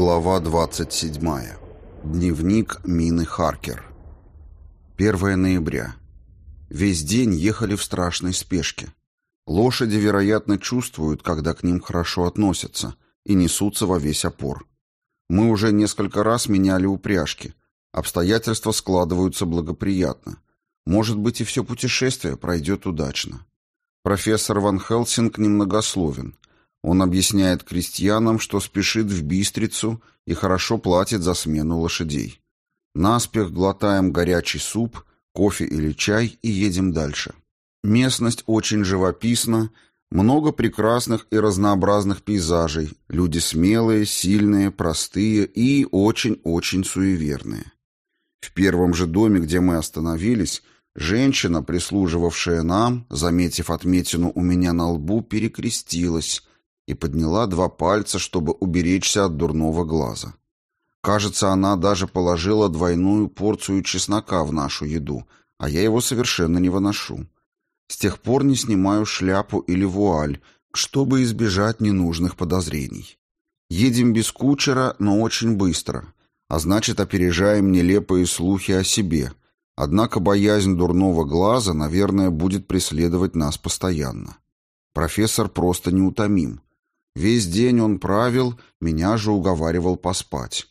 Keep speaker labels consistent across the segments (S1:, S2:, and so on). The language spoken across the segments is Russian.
S1: Глава 27. Дневник Мины Харкер. 1 ноября. Весь день ехали в страшной спешке. Лошади, вероятно, чувствуют, когда к ним хорошо относятся, и несутся во весь опор. Мы уже несколько раз меняли упряжки. Обстоятельства складываются благоприятно. Может быть, и все путешествие пройдет удачно. Профессор Ван Хелсинг немногословен – он объясняет крестьянам, что спешит в Бистрицу и хорошо платит за смену лошадей. Наспех глотаем горячий суп, кофе или чай и едем дальше. Местность очень живописна, много прекрасных и разнообразных пейзажей, люди смелые, сильные, простые и очень-очень суеверные. В первом же доме, где мы остановились, женщина, прислуживавшая нам, заметив отметину у меня на лбу, перекрестилась и подняла два пальца, чтобы уберечься от дурного глаза. Кажется, она даже положила двойную порцию чеснока в нашу еду, а я его совершенно не выношу. С тех пор не снимаю шляпу или вуаль, чтобы избежать ненужных подозрений. Едем без кучера, но очень быстро, а значит, опережаем нелепые слухи о себе. Однако боязнь дурного глаза, наверное, будет преследовать нас постоянно. Профессор просто неутомим. Весь день он правил, меня же уговаривал поспать.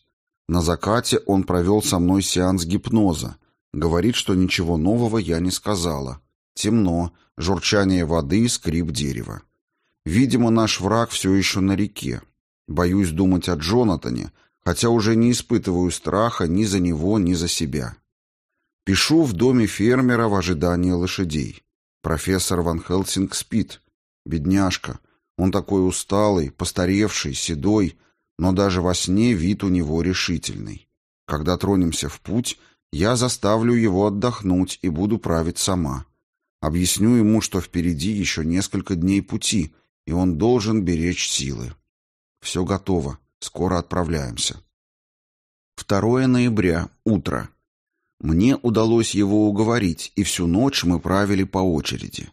S1: На закате он провел со мной сеанс гипноза. Говорит, что ничего нового я не сказала. Темно, журчание воды, скрип дерева. Видимо, наш враг все еще на реке. Боюсь думать о Джонатане, хотя уже не испытываю страха ни за него, ни за себя. Пишу в доме фермера в ожидании лошадей. Профессор Ван Хелсинг спит. Бедняжка. Он такой усталый, постаревший, седой, но даже во сне вид у него решительный. Когда тронемся в путь, я заставлю его отдохнуть и буду править сама. Объясню ему, что впереди еще несколько дней пути, и он должен беречь силы. Все готово. Скоро отправляемся. 2 ноября. Утро. Мне удалось его уговорить, и всю ночь мы правили по очереди.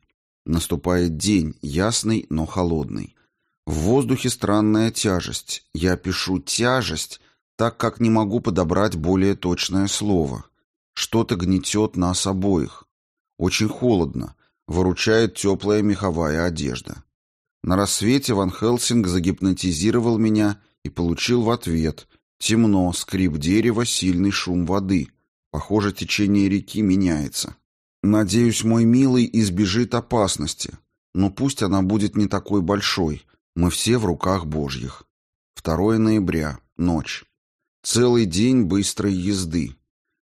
S1: Наступает день, ясный, но холодный. В воздухе странная тяжесть. Я пишу «тяжесть», так как не могу подобрать более точное слово. Что-то гнетет нас обоих. Очень холодно. Выручает теплая меховая одежда. На рассвете Ван Хелсинг загипнотизировал меня и получил в ответ темно, скрип дерева, сильный шум воды. Похоже, течение реки меняется. Надеюсь, мой милый избежит опасности, но пусть она будет не такой большой. Мы все в руках Божьих. 2 ноября. Ночь. Целый день быстрой езды.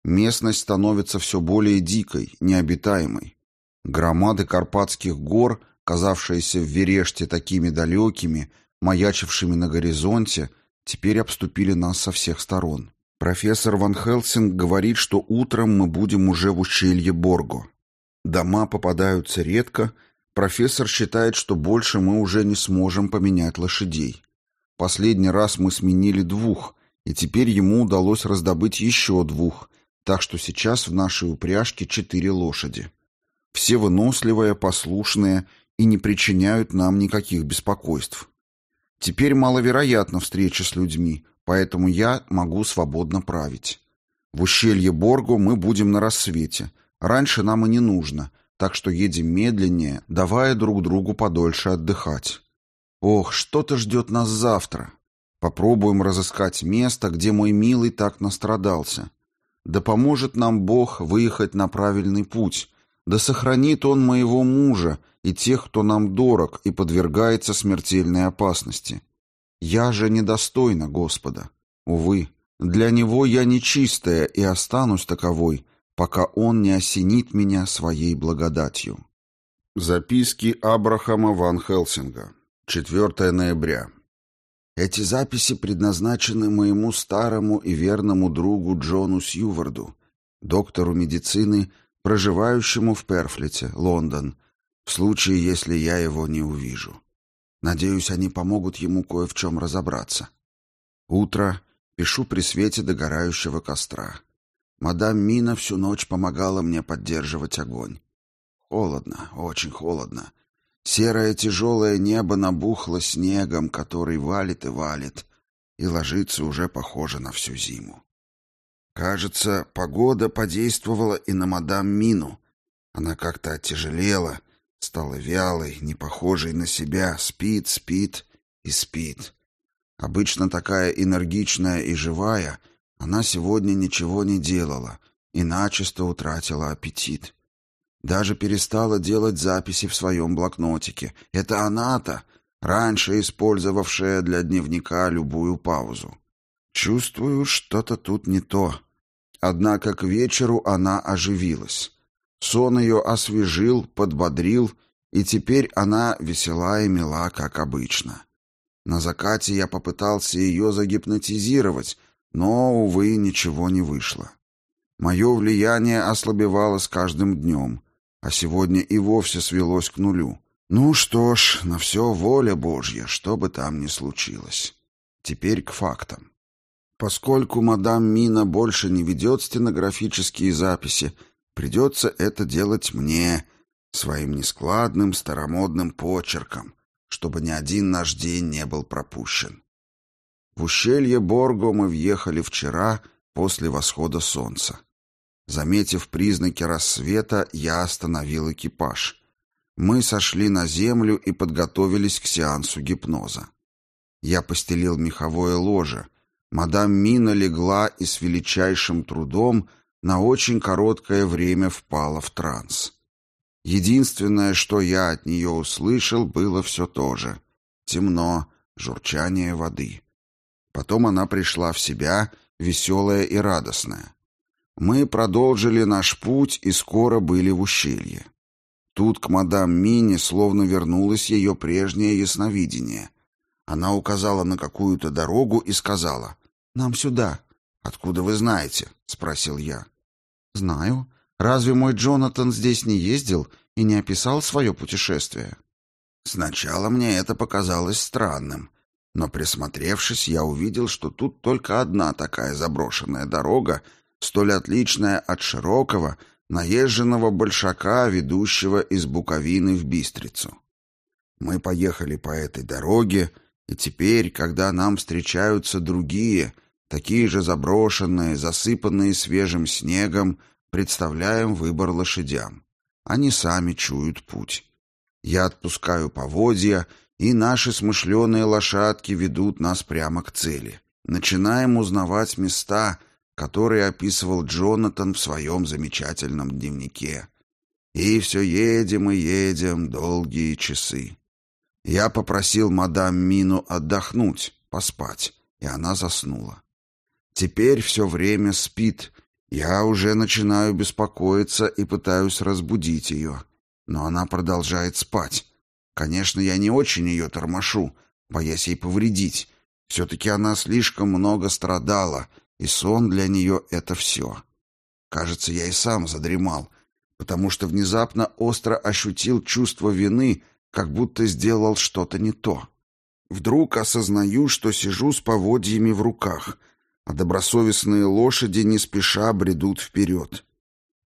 S1: Местность становится все более дикой, необитаемой. Громады Карпатских гор, казавшиеся в Вереште такими далекими, маячившими на горизонте, теперь обступили нас со всех сторон. Профессор Ван Хелсинг говорит, что утром мы будем уже в ущелье Борго. Дома попадаются редко. Профессор считает, что больше мы уже не сможем поменять лошадей. Последний раз мы сменили двух, и теперь ему удалось раздобыть еще двух, так что сейчас в нашей упряжке четыре лошади. Все выносливые, послушные и не причиняют нам никаких беспокойств. Теперь маловероятна встреча с людьми, поэтому я могу свободно править. В ущелье Борго мы будем на рассвете. Раньше нам и не нужно, так что едем медленнее, давая друг другу подольше отдыхать. Ох, что-то ждет нас завтра. Попробуем разыскать место, где мой милый так настрадался. Да поможет нам Бог выехать на правильный путь, да сохранит Он моего мужа и тех, кто нам дорог и подвергается смертельной опасности. Я же недостойна Господа. Увы, для Него я нечистая и останусь таковой, пока Он не осенит меня своей благодатью. Записки Абрахама ван Хелсинга. 4 ноября. Эти записи предназначены моему старому и верному другу Джону Сьюварду, доктору медицины, проживающему в Перфлете, Лондон, в случае, если я его не увижу. Надеюсь, они помогут ему кое в чем разобраться. Утро. Пишу при свете догорающего костра. Мадам Мина всю ночь помогала мне поддерживать огонь. Холодно, очень холодно. Серое тяжелое небо набухло снегом, который валит и валит. и ложиться уже похоже на всю зиму. Кажется, погода подействовала и на мадам Мину. Она как-то оттяжелела, стала вялой, не похожей на себя, спит, спит и спит. Обычно такая энергичная и живая, она сегодня ничего не делала и начисто утратила аппетит. Даже перестала делать записи в своем блокнотике. Это она-то, раньше использовавшая для дневника любую паузу. Чувствую, что-то тут не то. Однако к вечеру она оживилась. Сон ее освежил, подбодрил, и теперь она весела и мила, как обычно. На закате я попытался ее загипнотизировать, но, увы, ничего не вышло. Мое влияние ослабевало с каждым днем, а сегодня и вовсе свелось к нулю. Ну что ж, на все воля Божья, что бы там ни случилось. Теперь к фактам. Поскольку мадам Мина больше не ведет стенографические записи, придется это делать мне, своим нескладным старомодным почерком, чтобы ни один наш день не был пропущен. В ущелье Борго мы въехали вчера после восхода солнца. Заметив признаки рассвета, я остановил экипаж. Мы сошли на землю и подготовились к сеансу гипноза. Я постелил меховое ложе. Мадам Мина легла и с величайшим трудом на очень короткое время впала в транс. Единственное, что я от нее услышал, было все то же. Темно, журчание воды. Потом она пришла в себя, веселая и радостная. Мы продолжили наш путь и скоро были в ущелье. Тут к мадам Мине словно вернулось ее прежнее ясновидение. Она указала на какую-то дорогу и сказала «Нам сюда». «Откуда вы знаете?» — спросил я. «Знаю. Разве мой Джонатан здесь не ездил и не описал свое путешествие?» Сначала мне это показалось странным, но присмотревшись, я увидел, что тут только одна такая заброшенная дорога, столь отличная от широкого, наезженного большака, ведущего из Буковины в Бистрицу. Мы поехали по этой дороге, и теперь, когда нам встречаются другие, такие же заброшенные, засыпанные свежим снегом, представляем выбор лошадям. Они сами чуют путь. Я отпускаю поводья, и наши смышленые лошадки ведут нас прямо к цели. Начинаем узнавать места, который описывал Джонатан в своем замечательном дневнике. И все едем и едем долгие часы. Я попросил мадам Мину отдохнуть, поспать, и она заснула. Теперь все время спит. Я уже начинаю беспокоиться и пытаюсь разбудить ее. Но она продолжает спать. Конечно, я не очень ее тормошу, боясь ей повредить. Все-таки она слишком много страдала, и сон для нее — это все. Кажется, я и сам задремал, потому что внезапно остро ощутил чувство вины, как будто сделал что-то не то. Вдруг осознаю, что сижу с поводьями в руках, а добросовестные лошади не спеша бредут вперед.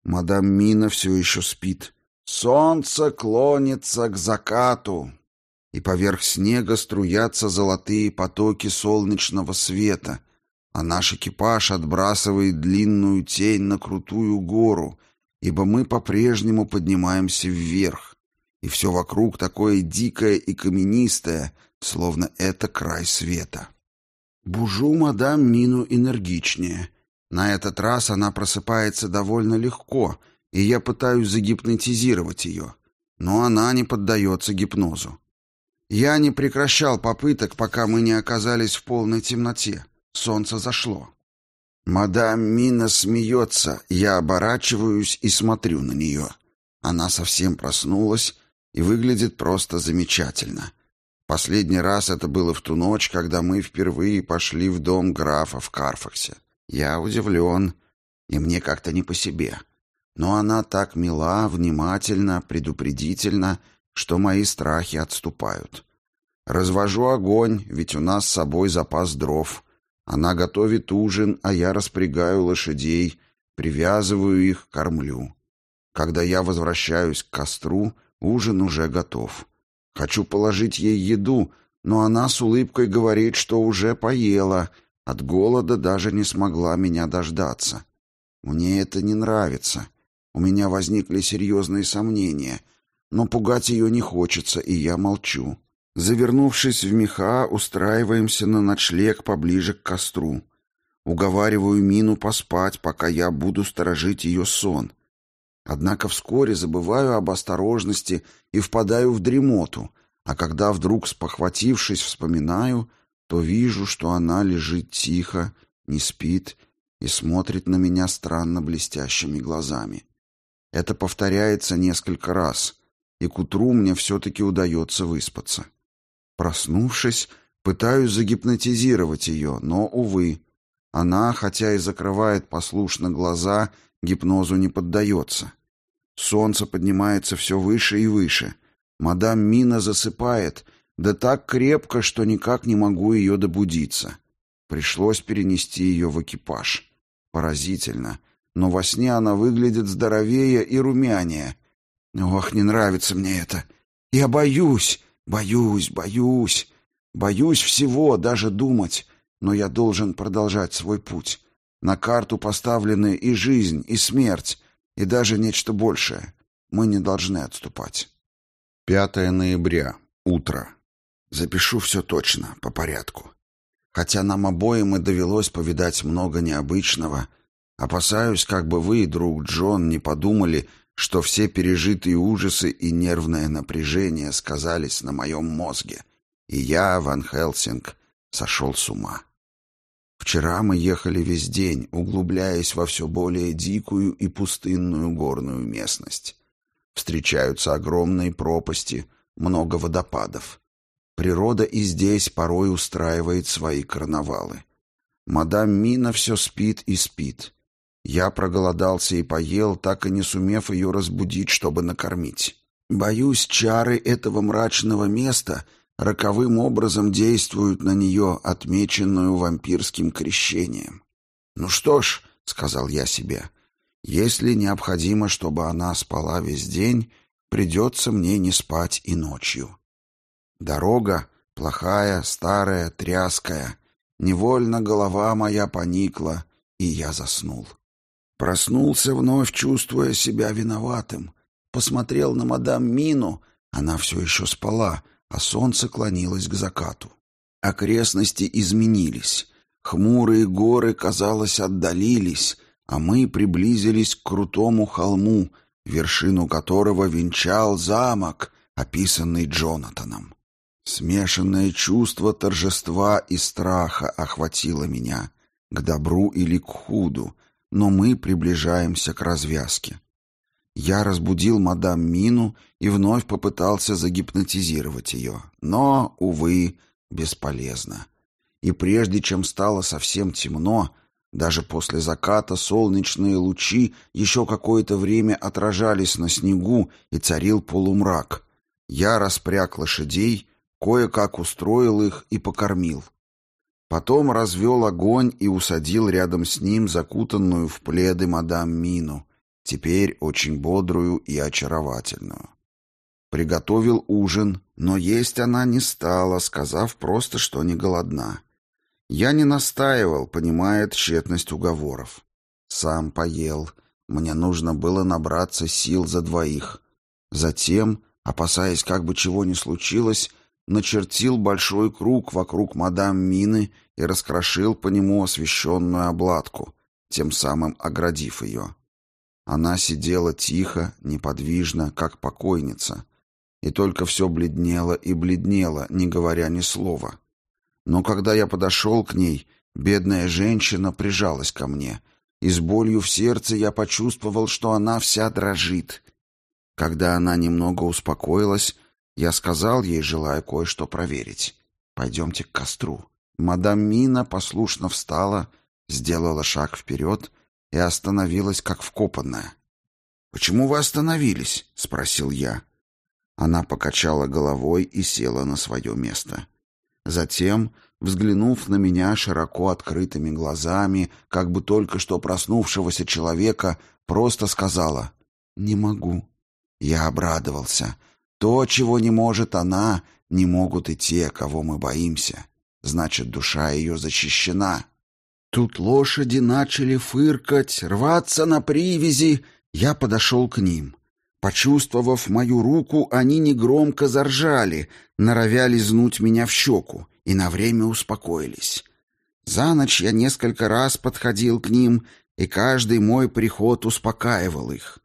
S1: Мадам Мина все еще спит. Солнце клонится к закату, и поверх снега струятся золотые потоки солнечного света — а наш экипаж отбрасывает длинную тень на крутую гору, ибо мы по-прежнему поднимаемся вверх, и все вокруг такое дикое и каменистое, словно это край света. Бужу мадам Мину энергичнее. На этот раз она просыпается довольно легко, и я пытаюсь загипнотизировать ее, но она не поддается гипнозу. Я не прекращал попыток, пока мы не оказались в полной темноте. Солнце зашло. Мадам Мина смеется, я оборачиваюсь и смотрю на нее. Она совсем проснулась и выглядит просто замечательно. Последний раз это было в ту ночь, когда мы впервые пошли в дом графа в Карфаксе. Я удивлен, и мне как-то не по себе. Но она так мила, внимательна, предупредительна, что мои страхи отступают. Развожу огонь, ведь у нас с собой запас дров — она готовит ужин, а я распрягаю лошадей, привязываю их, кормлю. Когда я возвращаюсь к костру, ужин уже готов. Хочу положить ей еду, но она с улыбкой говорит, что уже поела, от голода даже не смогла меня дождаться. Мне это не нравится. У меня возникли серьезные сомнения, но пугать ее не хочется, и я молчу. Завернувшись в меха, устраиваемся на ночлег поближе к костру. Уговариваю Мину поспать, пока я буду сторожить ее сон. Однако вскоре забываю об осторожности и впадаю в дремоту, а когда вдруг, спохватившись, вспоминаю, то вижу, что она лежит тихо, не спит и смотрит на меня странно блестящими глазами. Это повторяется несколько раз, и к утру мне все-таки удается выспаться. Проснувшись, пытаюсь загипнотизировать ее, но, увы, она, хотя и закрывает послушно глаза, гипнозу не поддается. Солнце поднимается все выше и выше. Мадам Мина засыпает, да так крепко, что никак не могу ее добудиться. Пришлось перенести ее в экипаж. Поразительно. Но во сне она выглядит здоровее и румянее. Ох, не нравится мне это. Я боюсь, боюсь, боюсь. Боюсь всего, даже думать. Но я должен продолжать свой путь. На карту поставлены и жизнь, и смерть, и даже нечто большее. Мы не должны отступать. 5 ноября. Утро. Запишу все точно, по порядку. Хотя нам обоим и довелось повидать много необычного, опасаюсь, как бы вы, друг Джон, не подумали, что все пережитые ужасы и нервное напряжение сказались на моем мозге, и я, Ван Хелсинг, сошел с ума. Вчера мы ехали весь день, углубляясь во все более дикую и пустынную горную местность. Встречаются огромные пропасти, много водопадов. Природа и здесь порой устраивает свои карнавалы. Мадам Мина все спит и спит. Я проголодался и поел, так и не сумев ее разбудить, чтобы накормить. Боюсь, чары этого мрачного места — роковым образом действуют на нее, отмеченную вампирским крещением. «Ну что ж», — сказал я себе, — «если необходимо, чтобы она спала весь день, придется мне не спать и ночью». Дорога плохая, старая, тряская. Невольно голова моя поникла, и я заснул. Проснулся вновь, чувствуя себя виноватым. Посмотрел на мадам Мину, она все еще спала, а солнце клонилось к закату. Окрестности изменились. Хмурые горы, казалось, отдалились, а мы приблизились к крутому холму, вершину которого венчал замок, описанный Джонатаном. Смешанное чувство торжества и страха охватило меня, к добру или к худу, но мы приближаемся к развязке. Я разбудил мадам Мину и вновь попытался загипнотизировать ее. Но, увы, бесполезно. И прежде чем стало совсем темно, даже после заката солнечные лучи еще какое-то время отражались на снегу и царил полумрак. Я распряг лошадей, кое-как устроил их и покормил. Потом развел огонь и усадил рядом с ним закутанную в пледы мадам Мину — теперь очень бодрую и очаровательную. Приготовил ужин, но есть она не стала, сказав просто, что не голодна. Я не настаивал, понимая тщетность уговоров. Сам поел. Мне нужно было набраться сил за двоих. Затем, опасаясь, как бы чего ни случилось, начертил большой круг вокруг мадам Мины и раскрошил по нему освещенную обладку, тем самым оградив ее. Она сидела тихо, неподвижно, как покойница, и только все бледнело и бледнело, не говоря ни слова. Но когда я подошел к ней, бедная женщина прижалась ко мне, и с болью в сердце я почувствовал, что она вся дрожит. Когда она немного успокоилась, я сказал ей, желая кое-что проверить. «Пойдемте к костру». Мадам Мина послушно встала, сделала шаг вперед и остановилась как вкопанная. «Почему вы остановились?» — спросил я. Она покачала головой и села на свое место. Затем, взглянув на меня широко открытыми глазами, как бы только что проснувшегося человека, просто сказала «Не могу». Я обрадовался. То, чего не может она, не могут и те, кого мы боимся. Значит, душа ее защищена. Тут лошади начали фыркать, рваться на привязи. Я подошел к ним. Почувствовав мою руку, они негромко заржали, норовя лизнуть меня в щеку, и на время успокоились. За ночь я несколько раз подходил к ним, и каждый мой приход успокаивал их.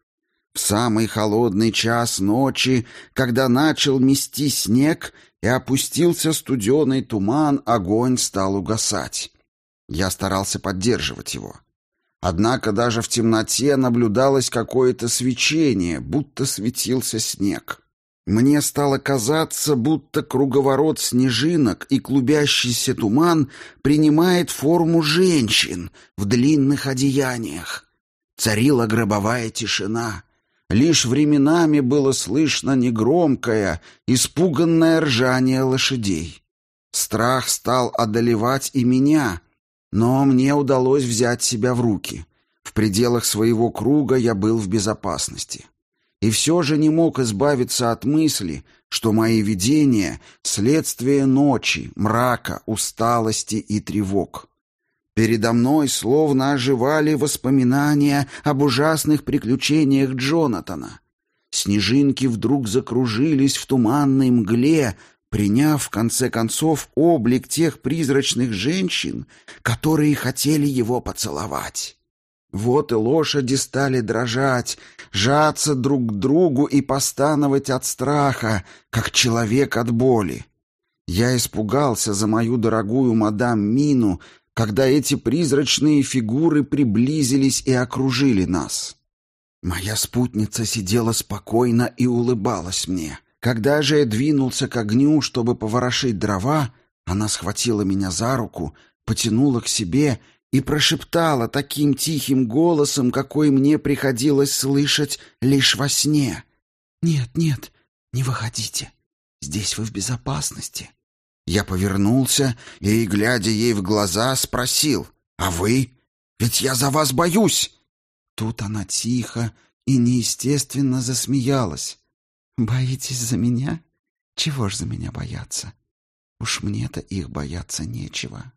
S1: В самый холодный час ночи, когда начал мести снег и опустился студеный туман, огонь стал угасать. Я старался поддерживать его. Однако даже в темноте наблюдалось какое-то свечение, будто светился снег. Мне стало казаться, будто круговорот снежинок и клубящийся туман принимает форму женщин в длинных одеяниях. Царила гробовая тишина. Лишь временами было слышно негромкое, испуганное ржание лошадей. Страх стал одолевать и меня, но мне удалось взять себя в руки. В пределах своего круга я был в безопасности. И все же не мог избавиться от мысли, что мои видения — следствие ночи, мрака, усталости и тревог. Передо мной словно оживали воспоминания об ужасных приключениях Джонатана. Снежинки вдруг закружились в туманной мгле, приняв, в конце концов, облик тех призрачных женщин, которые хотели его поцеловать. Вот и лошади стали дрожать, жаться друг к другу и постановать от страха, как человек от боли. Я испугался за мою дорогую мадам Мину, когда эти призрачные фигуры приблизились и окружили нас. Моя спутница сидела спокойно и улыбалась мне. Когда же я двинулся к огню, чтобы поворошить дрова, она схватила меня за руку, потянула к себе и прошептала таким тихим голосом, какой мне приходилось слышать лишь во сне. «Нет, нет, не выходите. Здесь вы в безопасности. Я повернулся и, глядя ей в глаза, спросил, «А вы? Ведь я за вас боюсь!» Тут она тихо и неестественно засмеялась. «Боитесь за меня? Чего ж за меня бояться? Уж мне-то их бояться нечего».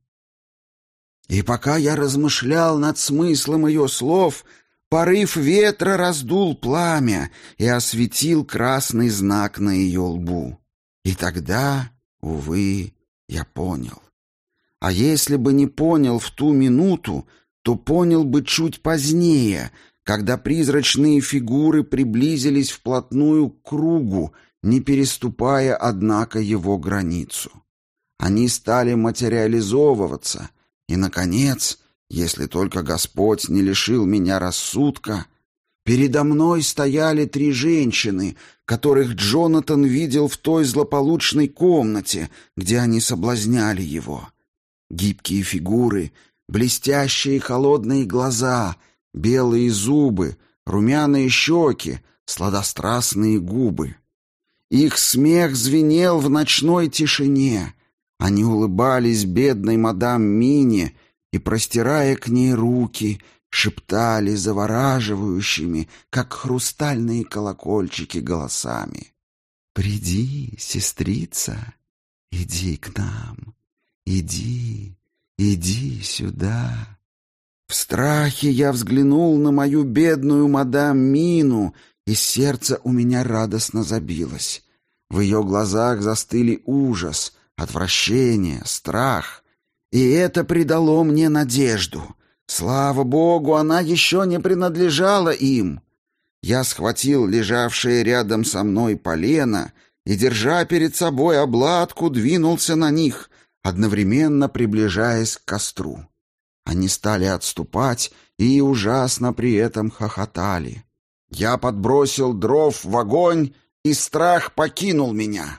S1: И пока я размышлял над смыслом ее слов, порыв ветра раздул пламя и осветил красный знак на ее лбу. И тогда Увы, я понял. А если бы не понял в ту минуту, то понял бы чуть позднее, когда призрачные фигуры приблизились вплотную к кругу, не переступая, однако, его границу. Они стали материализовываться, и, наконец, если только Господь не лишил меня рассудка, передо мной стояли три женщины, которых Джонатан видел в той злополучной комнате, где они соблазняли его. Гибкие фигуры, блестящие холодные глаза, белые зубы, румяные щеки, сладострастные губы. Их смех звенел в ночной тишине. Они улыбались бедной мадам Мине и, простирая к ней руки, — шептали завораживающими, как хрустальные колокольчики, голосами. «Приди, сестрица, иди к нам, иди, иди сюда». В страхе я взглянул на мою бедную мадам Мину, и сердце у меня радостно забилось. В ее глазах застыли ужас, отвращение, страх, и это придало мне надежду. Слава богу, она еще не принадлежала им. Я схватил лежавшее рядом со мной полено и, держа перед собой обладку, двинулся на них, одновременно приближаясь к костру. Они стали отступать и ужасно при этом хохотали. Я подбросил дров в огонь, и страх покинул меня.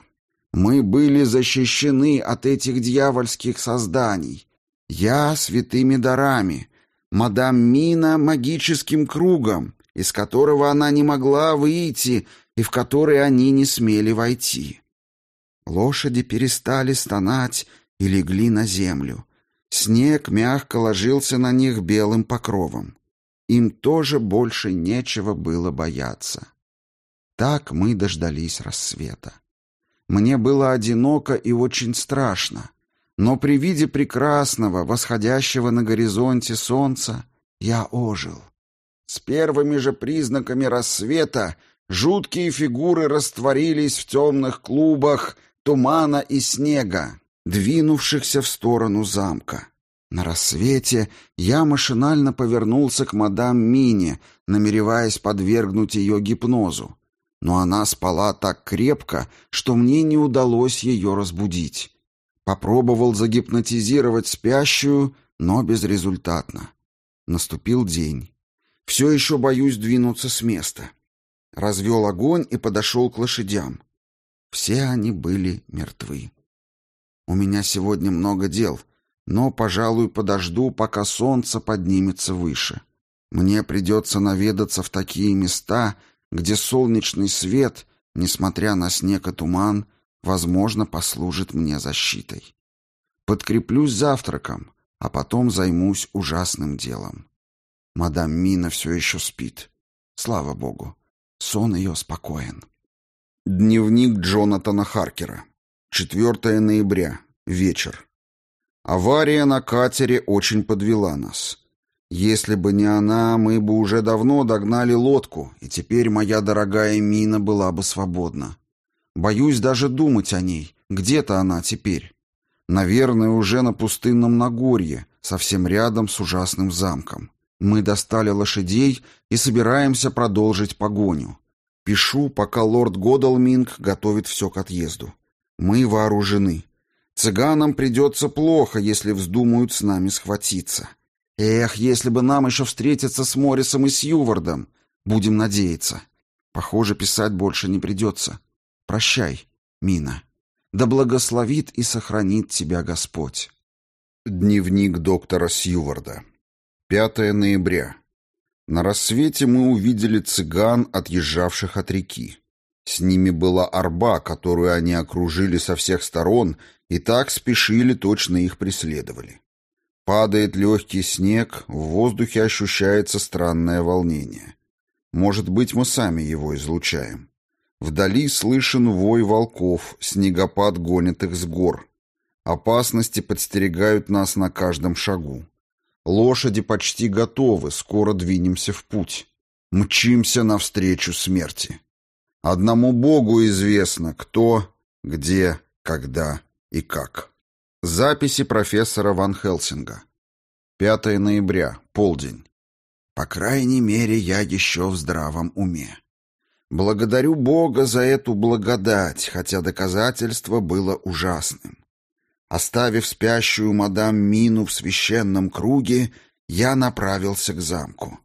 S1: Мы были защищены от этих дьявольских созданий. Я святыми дарами, мадам Мина магическим кругом, из которого она не могла выйти и в который они не смели войти. Лошади перестали стонать и легли на землю. Снег мягко ложился на них белым покровом. Им тоже больше нечего было бояться. Так мы дождались рассвета. Мне было одиноко и очень страшно. Но при виде прекрасного, восходящего на горизонте солнца, я ожил. С первыми же признаками рассвета жуткие фигуры растворились в темных клубах тумана и снега, двинувшихся в сторону замка. На рассвете я машинально повернулся к мадам Мине, намереваясь подвергнуть ее гипнозу. Но она спала так крепко, что мне не удалось ее разбудить. Попробовал загипнотизировать спящую, но безрезультатно. Наступил день. Все еще боюсь двинуться с места. Развел огонь и подошел к лошадям. Все они были мертвы. У меня сегодня много дел, но, пожалуй, подожду, пока солнце поднимется выше. Мне придется наведаться в такие места, где солнечный свет, несмотря на снег и туман, возможно, послужит мне защитой. Подкреплюсь завтраком, а потом займусь ужасным делом. Мадам Мина все еще спит. Слава богу, сон ее спокоен. Дневник Джонатана Харкера. 4 ноября. Вечер. Авария на катере очень подвела нас. Если бы не она, мы бы уже давно догнали лодку, и теперь моя дорогая Мина была бы свободна. Боюсь даже думать о ней. Где-то она теперь. Наверное, уже на пустынном Нагорье, совсем рядом с ужасным замком. Мы достали лошадей и собираемся продолжить погоню. Пишу, пока лорд Годалминг готовит все к отъезду. Мы вооружены. Цыганам придется плохо, если вздумают с нами схватиться. Эх, если бы нам еще встретиться с Моррисом и Сьювардом. Будем надеяться. Похоже, писать больше не придется. Прощай, Мина. Да благословит и сохранит тебя Господь. Дневник доктора Сьюварда. 5 ноября. На рассвете мы увидели цыган, отъезжавших от реки. С ними была арба, которую они окружили со всех сторон и так спешили, точно их преследовали. Падает легкий снег, в воздухе ощущается странное волнение. Может быть, мы сами его излучаем. Вдали слышен вой волков, снегопад гонит их с гор. Опасности подстерегают нас на каждом шагу. Лошади почти готовы, скоро двинемся в путь. Мчимся навстречу смерти. Одному Богу известно, кто, где, когда и как. Записи профессора Ван Хелсинга. 5 ноября, полдень. По крайней мере, я еще в здравом уме. Благодарю Бога за эту благодать, хотя доказательство было ужасным. Оставив спящую мадам Мину в священном круге, я направился к замку.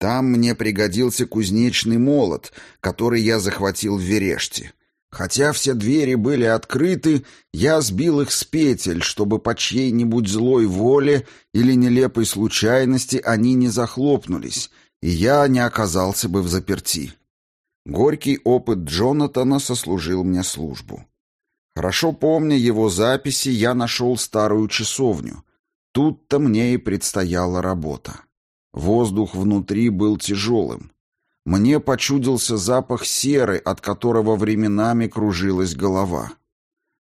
S1: Там мне пригодился кузнечный молот, который я захватил в Вереште. Хотя все двери были открыты, я сбил их с петель, чтобы по чьей-нибудь злой воле или нелепой случайности они не захлопнулись, и я не оказался бы в заперти. Горький опыт Джонатана сослужил мне службу. Хорошо помня его записи, я нашел старую часовню. Тут-то мне и предстояла работа. Воздух внутри был тяжелым. Мне почудился запах серы, от которого временами кружилась голова.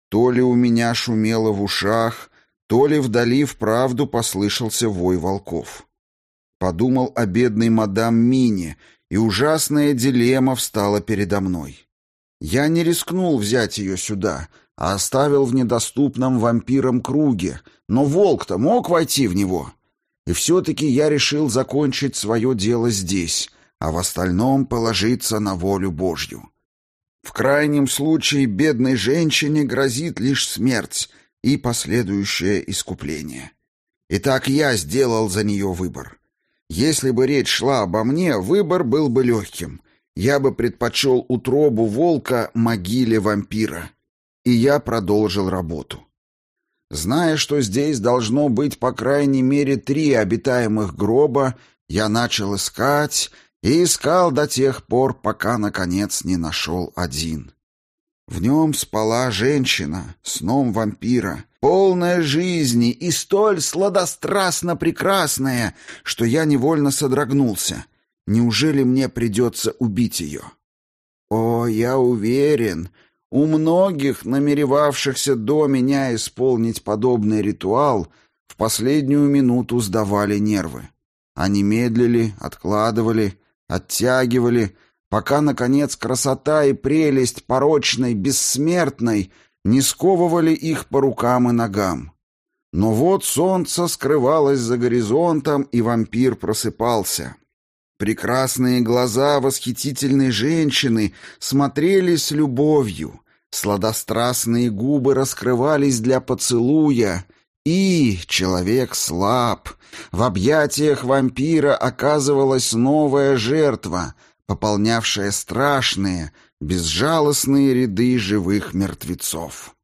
S1: То ли у меня шумело в ушах, то ли вдали вправду послышался вой волков. Подумал о бедной мадам Мине, и ужасная дилемма встала передо мной. Я не рискнул взять ее сюда, а оставил в недоступном вампирам круге, но волк-то мог войти в него. И все-таки я решил закончить свое дело здесь, а в остальном положиться на волю Божью. В крайнем случае бедной женщине грозит лишь смерть и последующее искупление. Итак, я сделал за нее выбор. Если бы речь шла обо мне, выбор был бы легким. Я бы предпочел утробу волка могиле вампира и я продолжил работу. Зная, что здесь должно быть по крайней мере три обитаемых гроба, я начал искать и искал до тех пор, пока, наконец, не нашел один. В нем спала женщина, сном вампира, полная жизни и столь сладострастно прекрасная, что я невольно содрогнулся. Неужели мне придется убить ее? О, я уверен, У многих, намеревавшихся до меня исполнить подобный ритуал, в последнюю минуту сдавали нервы. Они медлили, откладывали, оттягивали, пока, наконец, красота и прелесть порочной, бессмертной не сковывали их по рукам и ногам. Но вот солнце скрывалось за горизонтом, и вампир просыпался. Прекрасные глаза восхитительной женщины смотрели с любовью, сладострастные губы раскрывались для поцелуя, и человек слаб. В объятиях вампира оказывалась новая жертва, пополнявшая страшные, безжалостные ряды живых мертвецов.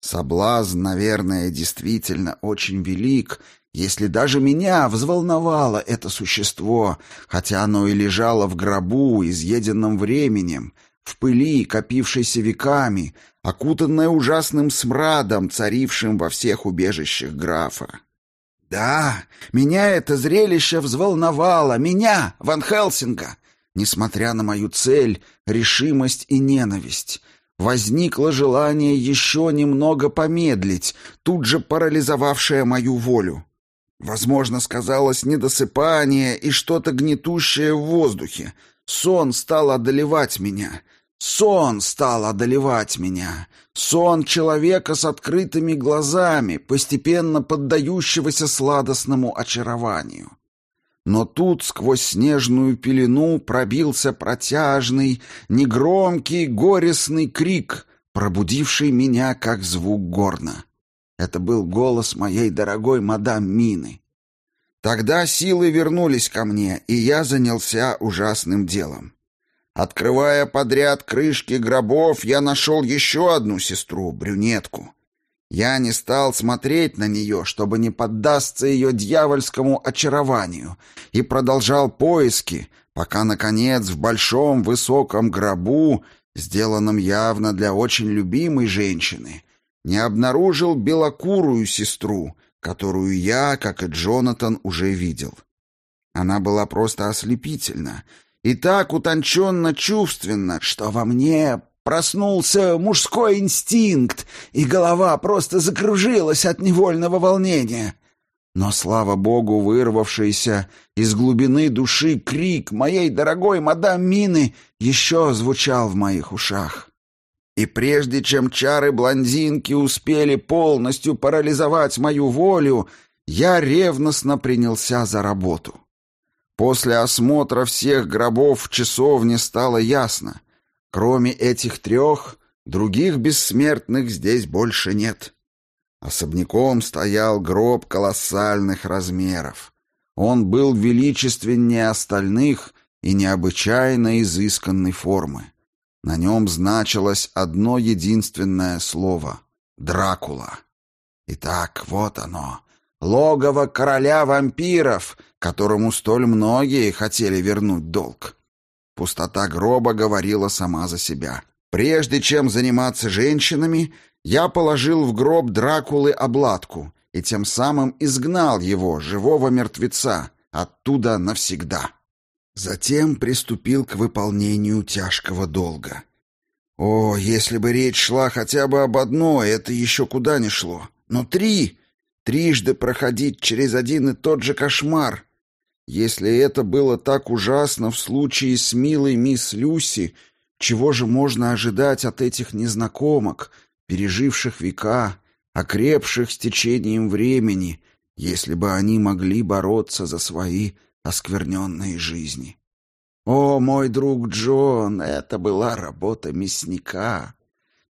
S1: Соблазн, наверное, действительно очень велик, если даже меня взволновало это существо, хотя оно и лежало в гробу, изъеденном временем, в пыли, копившейся веками, окутанное ужасным смрадом, царившим во всех убежищах графа. Да, меня это зрелище взволновало, меня, Ван Хелсинга, несмотря на мою цель, решимость и ненависть. Возникло желание еще немного помедлить, тут же парализовавшее мою волю. Возможно, сказалось недосыпание и что-то гнетущее в воздухе. Сон стал одолевать меня. Сон стал одолевать меня. Сон человека с открытыми глазами, постепенно поддающегося сладостному очарованию. Но тут сквозь снежную пелену пробился протяжный, негромкий, горестный крик, пробудивший меня, как звук горна. Это был голос моей дорогой мадам Мины. Тогда силы вернулись ко мне, и я занялся ужасным делом. Открывая подряд крышки гробов, я нашел еще одну сестру, брюнетку. Я не стал смотреть на нее, чтобы не поддаться ее дьявольскому очарованию, и продолжал поиски, пока, наконец, в большом высоком гробу, сделанном явно для очень любимой женщины, не обнаружил белокурую сестру, которую я, как и Джонатан, уже видел. Она была просто ослепительна и так утонченно чувственна, что во мне проснулся мужской инстинкт, и голова просто закружилась от невольного волнения. Но, слава богу, вырвавшийся из глубины души крик моей дорогой мадам Мины еще звучал в моих ушах. И прежде чем чары блондинки успели полностью парализовать мою волю, я ревностно принялся за работу. После осмотра всех гробов в часовне стало ясно. Кроме этих трех, других бессмертных здесь больше нет. Особняком стоял гроб колоссальных размеров. Он был величественнее остальных и необычайно изысканной формы. На нем значилось одно единственное слово — «Дракула». Итак, вот оно, логово короля вампиров, которому столь многие хотели вернуть долг. Пустота гроба говорила сама за себя. Прежде чем заниматься женщинами, я положил в гроб Дракулы обладку и тем самым изгнал его, живого мертвеца, оттуда навсегда. Затем приступил к выполнению тяжкого долга. О, если бы речь шла хотя бы об одной, это еще куда ни шло. Но три! Трижды проходить через один и тот же кошмар. Если это было так ужасно в случае с милой мисс Люси, чего же можно ожидать от этих незнакомок, переживших века, окрепших с течением времени, если бы они могли бороться за свои оскверненные жизни. О, мой друг Джон, это была работа мясника.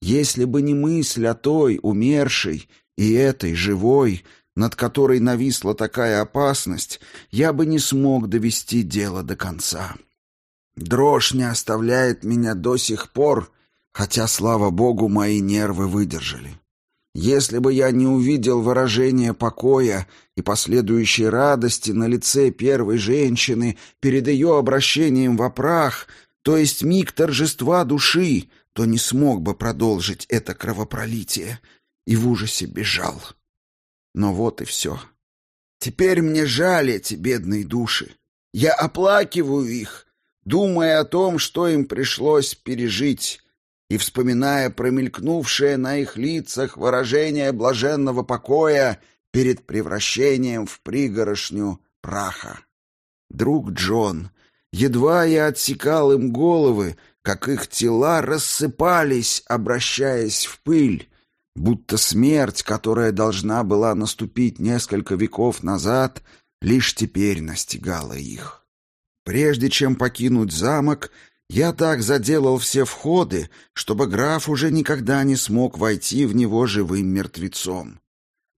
S1: Если бы не мысль о той, умершей, и этой, живой, над которой нависла такая опасность, я бы не смог довести дело до конца. Дрожь не оставляет меня до сих пор, хотя, слава богу, мои нервы выдержали. Если бы я не увидел выражения покоя и последующей радости на лице первой женщины перед ее обращением в прах, то есть миг торжества души, то не смог бы продолжить это кровопролитие и в ужасе бежал. Но вот и все. Теперь мне жаль эти бедные души. Я оплакиваю их, думая о том, что им пришлось пережить, и вспоминая промелькнувшее на их лицах выражение блаженного покоя перед превращением в пригорошню праха. Друг Джон, едва я отсекал им головы, как их тела рассыпались, обращаясь в пыль, будто смерть, которая должна была наступить несколько веков назад, лишь теперь настигала их. Прежде чем покинуть замок, я так заделал все входы, чтобы граф уже никогда не смог войти в него живым мертвецом.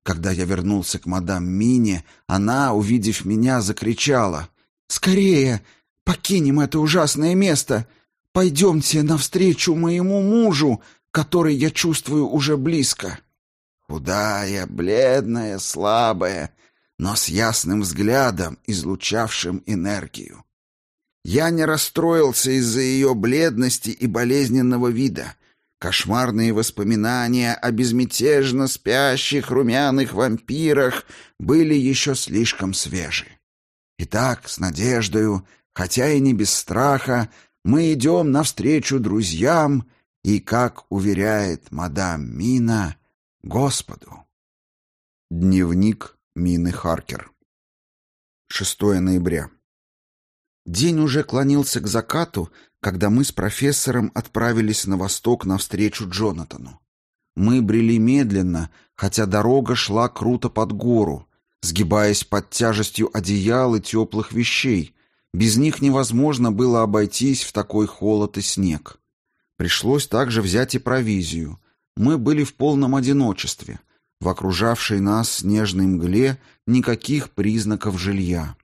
S1: Когда я вернулся к мадам Мине, она, увидев меня, закричала. «Скорее! Покинем это ужасное место! Пойдемте навстречу моему мужу, который я чувствую уже близко!» Худая, бледная, слабая, но с ясным взглядом, излучавшим энергию. Я не расстроился из-за ее бледности и болезненного вида. Кошмарные воспоминания о безмятежно спящих румяных вампирах были еще слишком свежи. Итак, с надеждою, хотя и не без страха, мы идем навстречу друзьям и, как уверяет мадам Мина, Господу. Дневник Мины Харкер 6 ноября День уже клонился к закату, когда мы с профессором отправились на восток навстречу Джонатану. Мы брели медленно, хотя дорога шла круто под гору, сгибаясь под тяжестью одеял и теплых вещей. Без них невозможно было обойтись в такой холод и снег. Пришлось также взять и провизию. Мы были в полном одиночестве. В окружавшей нас снежной мгле никаких признаков жилья.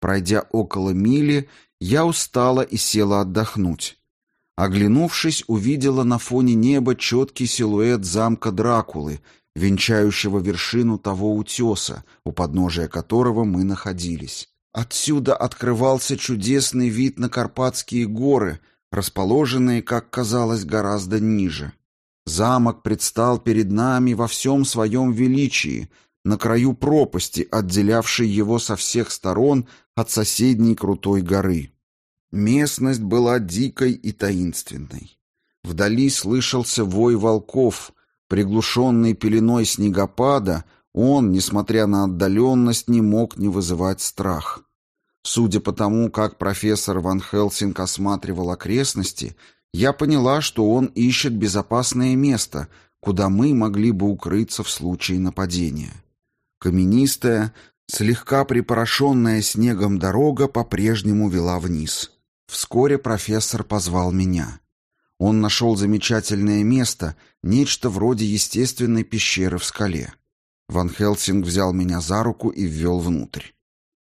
S1: Пройдя около мили, я устала и села отдохнуть. Оглянувшись, увидела на фоне неба четкий силуэт замка Дракулы, венчающего вершину того утеса, у подножия которого мы находились. Отсюда открывался чудесный вид на Карпатские горы, расположенные, как казалось, гораздо ниже. Замок предстал перед нами во всем своем величии, на краю пропасти, отделявшей его со всех сторон от соседней крутой горы. Местность была дикой и таинственной. Вдали слышался вой волков, приглушенный пеленой снегопада, он, несмотря на отдаленность, не мог не вызывать страх. Судя по тому, как профессор Ван Хелсинг осматривал окрестности, я поняла, что он ищет безопасное место, куда мы могли бы укрыться в случае нападения. Каменистая, слегка припорошенная снегом дорога по-прежнему вела вниз. Вскоре профессор позвал меня. Он нашел замечательное место, нечто вроде естественной пещеры в скале. Ван Хелсинг взял меня за руку и ввел внутрь.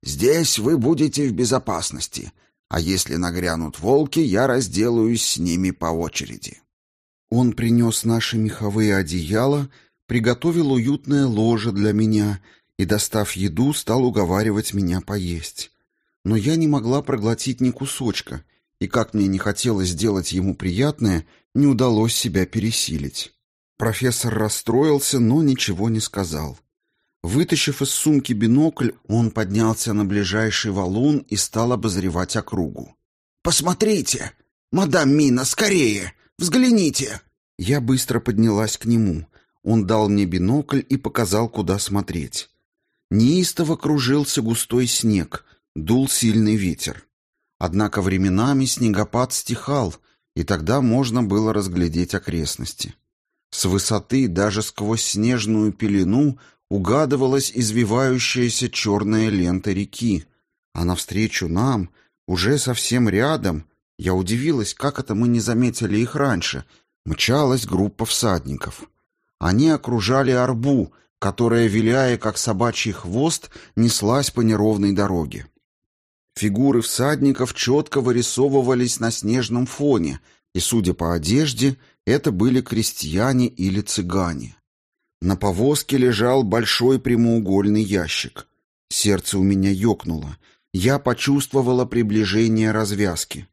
S1: «Здесь вы будете в безопасности, а если нагрянут волки, я разделаюсь с ними по очереди». Он принес наши меховые одеяла приготовил уютное ложе для меня и, достав еду, стал уговаривать меня поесть. Но я не могла проглотить ни кусочка, и, как мне не хотелось сделать ему приятное, не удалось себя пересилить. Профессор расстроился, но ничего не сказал. Вытащив из сумки бинокль, он поднялся на ближайший валун и стал обозревать округу. «Посмотрите! Мадам Мина, скорее! Взгляните!» Я быстро поднялась к нему. Он дал мне бинокль и показал, куда смотреть. Неистово кружился густой снег, дул сильный ветер. Однако временами снегопад стихал, и тогда можно было разглядеть окрестности. С высоты, даже сквозь снежную пелену, угадывалась извивающаяся черная лента реки, а навстречу нам, уже совсем рядом, я удивилась, как это мы не заметили их раньше, мчалась группа всадников. Они окружали арбу, которая, виляя как собачий хвост, неслась по неровной дороге. Фигуры всадников четко вырисовывались на снежном фоне, и, судя по одежде, это были крестьяне или цыгане. На повозке лежал большой прямоугольный ящик. Сердце у меня ёкнуло. Я почувствовала приближение развязки.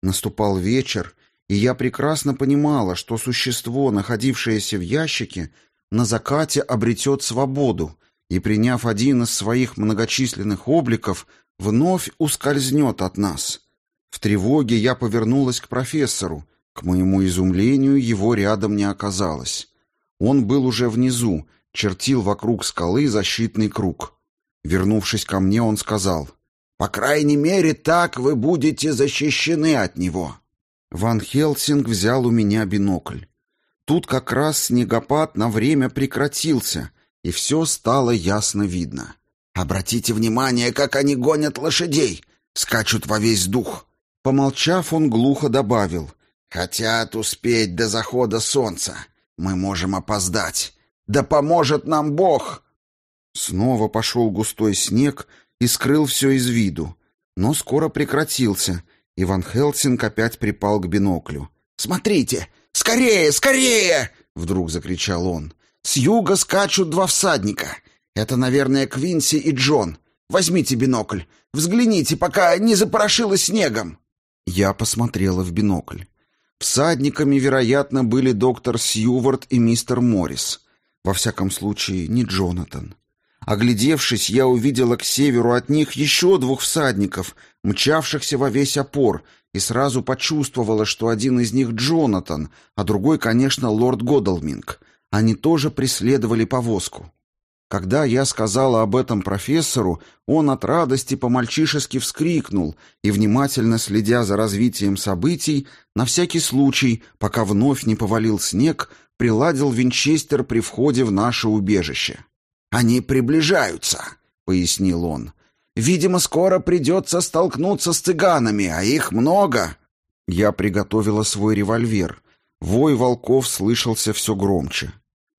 S1: Наступал вечер, и я прекрасно понимала, что существо, находившееся в ящике, на закате обретет свободу и, приняв один из своих многочисленных обликов, вновь ускользнет от нас. В тревоге я повернулась к профессору. К моему изумлению, его рядом не оказалось. Он был уже внизу, чертил вокруг скалы защитный круг. Вернувшись ко мне, он сказал, «По крайней мере, так вы будете защищены от него». Ван Хелсинг взял у меня бинокль. Тут как раз снегопад на время прекратился, и все стало ясно видно. «Обратите внимание, как они гонят лошадей! Скачут во весь дух!» Помолчав, он глухо добавил, Хотят успеть до захода солнца. Мы можем опоздать. Да поможет нам Бог!» Снова пошел густой снег и скрыл все из виду. Но скоро прекратился, и Ван Хелсинг опять припал к биноклю. «Смотрите! Скорее, скорее!» — вдруг закричал он. «С юга скачут два всадника. Это, наверное, Квинси и Джон. Возьмите бинокль. Взгляните, пока не запорошило снегом». Я посмотрела в бинокль. Всадниками, вероятно, были доктор Сьювард и мистер Моррис. Во всяком случае, не Джонатан. Оглядевшись, я увидела к северу от них еще двух всадников, мчавшихся во весь опор, и сразу почувствовала, что один из них Джонатан, а другой, конечно, лорд Годалминг. Они тоже преследовали повозку. Когда я сказала об этом профессору, он от радости по-мальчишески вскрикнул и, внимательно следя за развитием событий, на всякий случай, пока вновь не повалил снег, приладил винчестер при входе в наше убежище. «Они приближаются», — пояснил он. «Видимо, скоро придется столкнуться с цыганами, а их много». Я приготовила свой револьвер. Вой волков слышался все громче.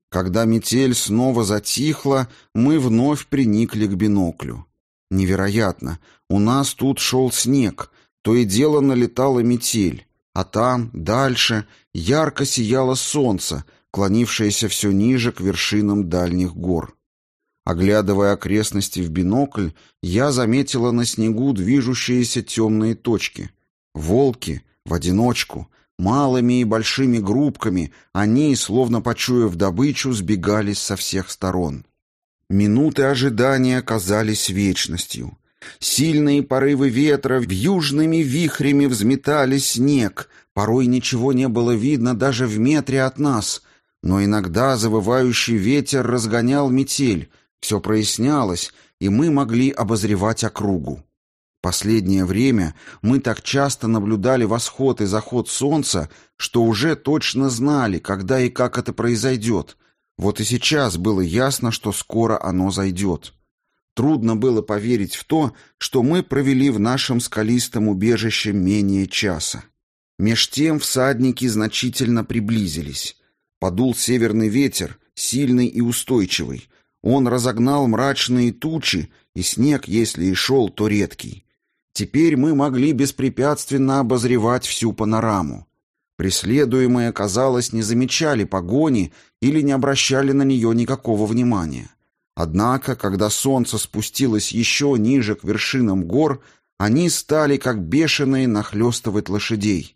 S1: Когда метель снова затихла, мы вновь приникли к биноклю. Невероятно, у нас тут шел снег, то и дело налетала метель, а там, дальше, ярко сияло солнце, клонившееся все ниже к вершинам дальних гор. Оглядывая окрестности в бинокль, я заметила на снегу движущиеся темные точки. Волки в одиночку, Малыми и большими группками они, словно почуяв добычу, сбегались со всех сторон. Минуты ожидания казались вечностью. Сильные порывы ветра южными вихрями взметали снег, порой ничего не было видно даже в метре от нас, но иногда завывающий ветер разгонял метель, все прояснялось, и мы могли обозревать округу. Последнее время мы так часто наблюдали восход и заход солнца, что уже точно знали, когда и как это произойдет. Вот и сейчас было ясно, что скоро оно зайдет. Трудно было поверить в то, что мы провели в нашем скалистом убежище менее часа. Меж тем всадники значительно приблизились. Подул северный ветер, сильный и устойчивый. Он разогнал мрачные тучи, и снег, если и шел, то редкий. Теперь мы могли беспрепятственно обозревать всю панораму. Преследуемые, казалось, не замечали погони или не обращали на нее никакого внимания. Однако, когда солнце спустилось еще ниже к вершинам гор, они стали, как бешеные, нахлестывать лошадей.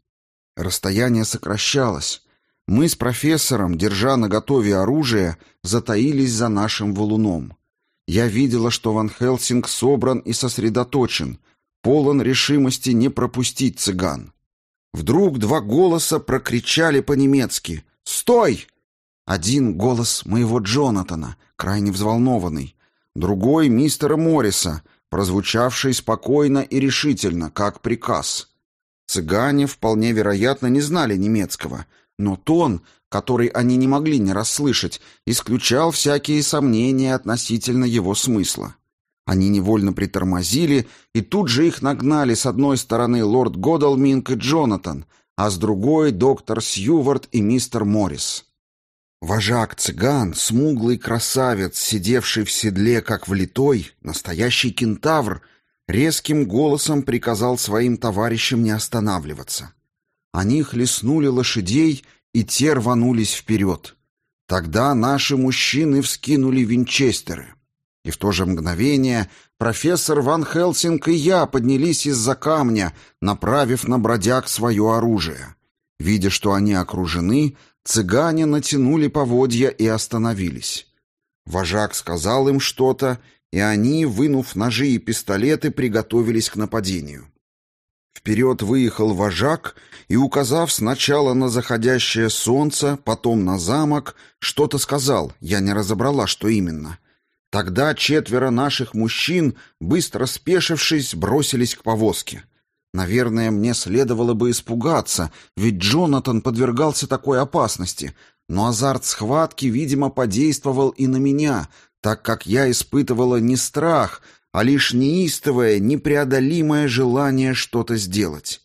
S1: Расстояние сокращалось. Мы с профессором, держа наготове оружие, затаились за нашим валуном. Я видела, что Ван Хелсинг собран и сосредоточен — полон решимости не пропустить цыган. Вдруг два голоса прокричали по-немецки «Стой!» Один голос моего Джонатана, крайне взволнованный, другой — мистера Морриса, прозвучавший спокойно и решительно, как приказ. Цыгане вполне вероятно не знали немецкого, но тон, который они не могли не расслышать, исключал всякие сомнения относительно его смысла. Они невольно притормозили, и тут же их нагнали с одной стороны лорд Годалминг и Джонатан, а с другой — доктор Сьювард и мистер Моррис. Вожак цыган, смуглый красавец, сидевший в седле как влитой, настоящий кентавр, резким голосом приказал своим товарищам не останавливаться. Они хлестнули лошадей, и те рванулись вперед. Тогда наши мужчины вскинули винчестеры — и в то же мгновение профессор Ван Хелсинг и я поднялись из-за камня, направив на бродяг свое оружие. Видя, что они окружены, цыгане натянули поводья и остановились. Вожак сказал им что-то, и они, вынув ножи и пистолеты, приготовились к нападению. Вперед выехал вожак и, указав сначала на заходящее солнце, потом на замок, что-то сказал, я не разобрала, что именно. Тогда четверо наших мужчин, быстро спешившись, бросились к повозке. Наверное, мне следовало бы испугаться, ведь Джонатан подвергался такой опасности, но азарт схватки, видимо, подействовал и на меня, так как я испытывала не страх, а лишь неистовое, непреодолимое желание что-то сделать.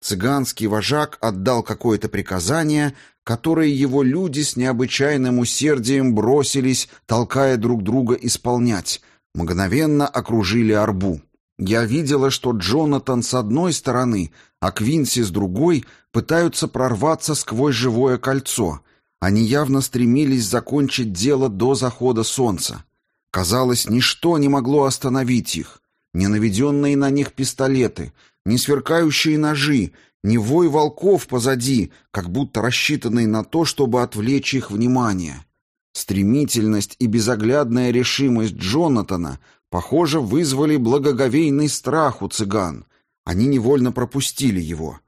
S1: Цыганский вожак отдал какое-то приказание, которое его люди с необычайным усердием бросились, толкая друг друга исполнять, мгновенно окружили арбу. Я видела, что Джонатан с одной стороны, а Квинси с другой пытаются прорваться сквозь живое кольцо. Они явно стремились закончить дело до захода солнца. Казалось, ничто не могло остановить их. Ни наведенные на них пистолеты, ни сверкающие ножи, ни вой волков позади, как будто рассчитанные на то, чтобы отвлечь их внимание. Стремительность и безоглядная решимость Джонатана, похоже, вызвали благоговейный страх у цыган. Они невольно пропустили его.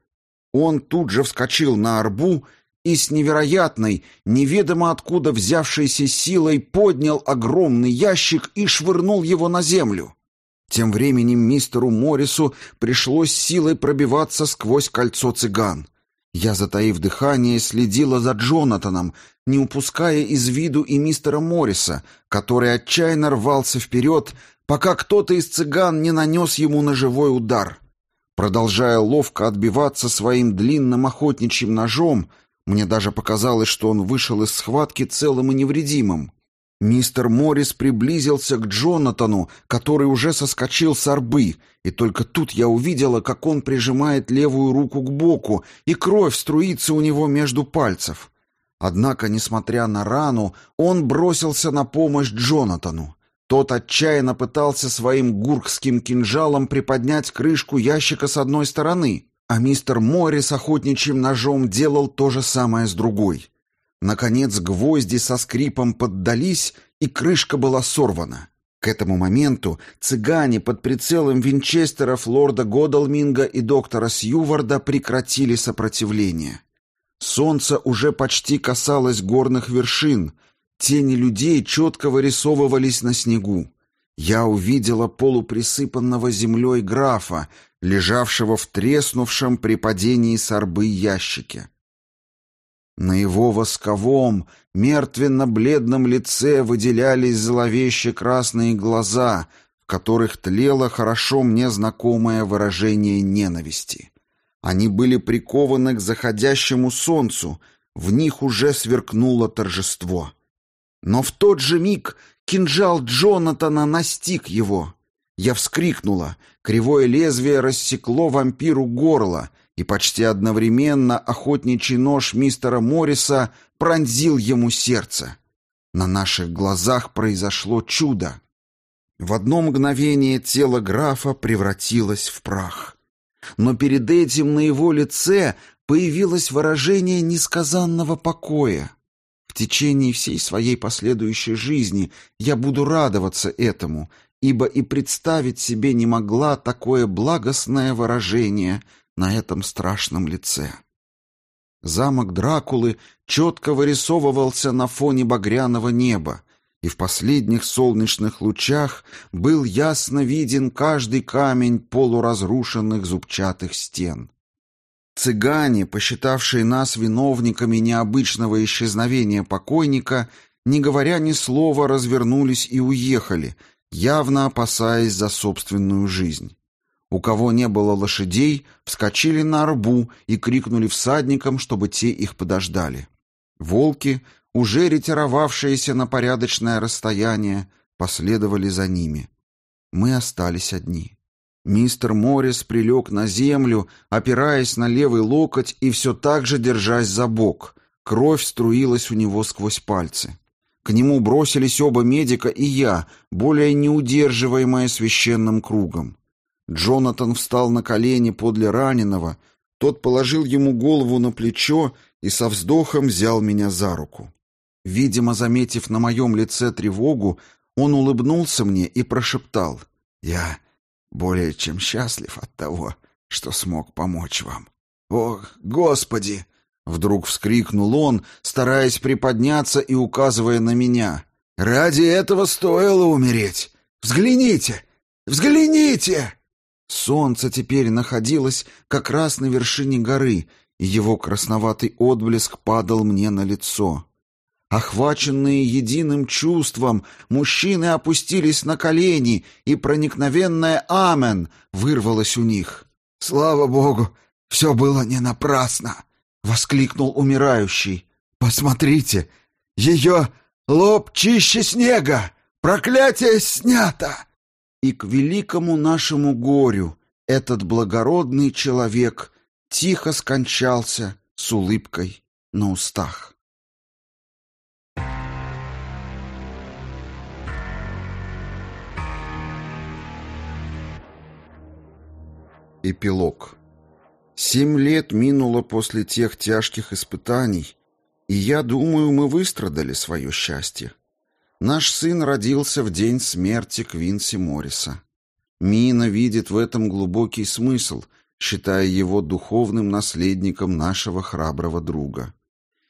S1: Он тут же вскочил на арбу и с невероятной, неведомо откуда взявшейся силой поднял огромный ящик и швырнул его на землю. Тем временем мистеру Моррису пришлось силой пробиваться сквозь кольцо цыган. Я, затаив дыхание, следила за Джонатаном, не упуская из виду и мистера Морриса, который отчаянно рвался вперед, пока кто-то из цыган не нанес ему ножевой удар. Продолжая ловко отбиваться своим длинным охотничьим ножом, мне даже показалось, что он вышел из схватки целым и невредимым. Мистер Моррис приблизился к Джонатану, который уже соскочил с арбы, и только тут я увидела, как он прижимает левую руку к боку, и кровь струится у него между пальцев. Однако, несмотря на рану, он бросился на помощь Джонатану. Тот отчаянно пытался своим гуркским кинжалом приподнять крышку ящика с одной стороны, а мистер Моррис охотничьим ножом делал то же самое с другой. Наконец гвозди со скрипом поддались, и крышка была сорвана. К этому моменту цыгане под прицелом винчестеров лорда Годалминга и доктора Сьюварда прекратили сопротивление. Солнце уже почти касалось горных вершин, тени людей четко вырисовывались на снегу. Я увидела полуприсыпанного землей графа, лежавшего в треснувшем при падении сорбы ящике. На его восковом, мертвенно-бледном лице выделялись зловеще красные глаза, в которых тлело хорошо мне знакомое выражение ненависти. Они были прикованы к заходящему солнцу, в них уже сверкнуло торжество. Но в тот же миг кинжал Джонатана настиг его. Я вскрикнула. Кривое лезвие рассекло вампиру горло, и почти одновременно охотничий нож мистера Морриса пронзил ему сердце. На наших глазах произошло чудо. В одно мгновение тело графа превратилось в прах. Но перед этим на его лице появилось выражение несказанного покоя. Течение всей своей последующей жизни я буду радоваться этому, ибо и представить себе не могла такое благостное выражение на этом страшном лице. Замок Дракулы четко вырисовывался на фоне багряного неба, и в последних солнечных лучах был ясно виден каждый камень полуразрушенных зубчатых стен. Цыгане, посчитавшие нас виновниками необычного исчезновения покойника, не говоря ни слова, развернулись и уехали, явно опасаясь за собственную жизнь. У кого не было лошадей, вскочили на арбу и крикнули всадникам, чтобы те их подождали. Волки, уже ретировавшиеся на порядочное расстояние, последовали за ними. Мы остались одни. Мистер Моррис прилег на землю, опираясь на левый локоть и все так же держась за бок. Кровь струилась у него сквозь пальцы. К нему бросились оба медика и я, более неудерживаемая священным кругом. Джонатан встал на колени подле раненого, тот положил ему голову на плечо и со вздохом взял меня за руку. Видимо, заметив на моем лице тревогу, он улыбнулся мне и прошептал. «Я более чем счастлив от того, что смог помочь вам. Ох, Господи!» Вдруг вскрикнул он, стараясь приподняться и указывая на меня. «Ради этого стоило умереть! Взгляните! Взгляните!» Солнце теперь находилось как раз на вершине горы, и его красноватый отблеск падал мне на лицо. Охваченные единым чувством, мужчины опустились на колени, и проникновенное «Амен» вырвалось у них. «Слава Богу, все было не напрасно!» — воскликнул умирающий. «Посмотрите, ее лоб чище снега! Проклятие снято!» И к великому нашему горю этот благородный человек тихо скончался с улыбкой на устах. Эпилог. Семь лет минуло после тех тяжких испытаний, и я думаю, мы выстрадали свое счастье. Наш сын родился в день смерти Квинси Морриса. Мина видит в этом глубокий смысл, считая его духовным наследником нашего храброго друга.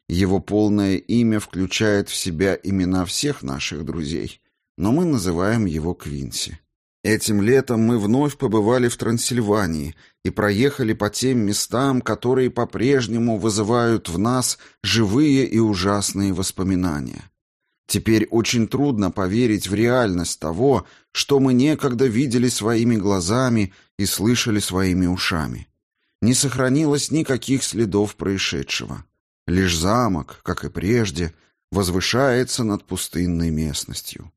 S1: Его полное имя включает в себя имена всех наших друзей, но мы называем его Квинси. Этим летом мы вновь побывали в Трансильвании и проехали по тем местам, которые по-прежнему вызывают в нас живые и ужасные воспоминания. Теперь очень трудно поверить в реальность того, что мы некогда видели своими глазами и слышали своими ушами. Не сохранилось никаких следов происшедшего. Лишь замок, как и прежде, возвышается над пустынной местностью.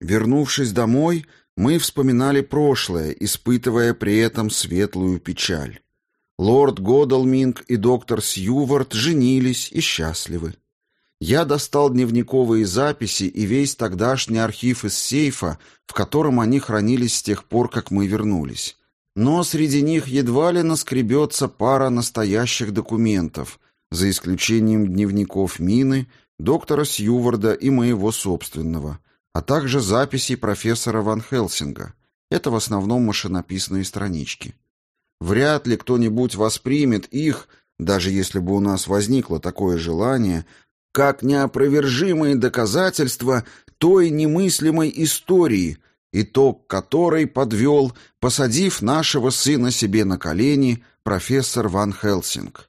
S1: Вернувшись домой, мы вспоминали прошлое, испытывая при этом светлую печаль. Лорд Годалминг и доктор Сьювард женились и счастливы. Я достал дневниковые записи и весь тогдашний архив из сейфа, в котором они хранились с тех пор, как мы вернулись. Но среди них едва ли наскребется пара настоящих документов, за исключением дневников Мины, доктора Сьюварда и моего собственного – а также записей профессора Ван Хелсинга. Это в основном машинописные странички. Вряд ли кто-нибудь воспримет их, даже если бы у нас возникло такое желание, как неопровержимые доказательства той немыслимой истории, итог которой подвел, посадив нашего сына себе на колени, профессор Ван Хелсинг.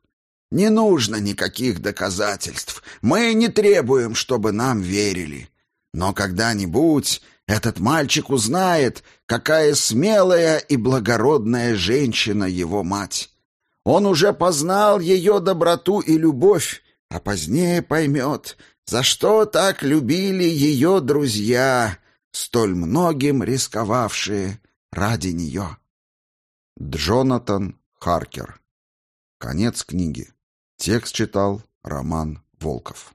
S1: «Не нужно никаких доказательств. Мы не требуем, чтобы нам верили. Но когда-нибудь этот мальчик узнает, какая смелая и благородная женщина его мать. Он уже познал ее доброту и любовь, а позднее поймет, за что так любили ее друзья, столь многим рисковавшие ради нее. Джонатан Харкер. Конец книги. Текст читал Роман Волков.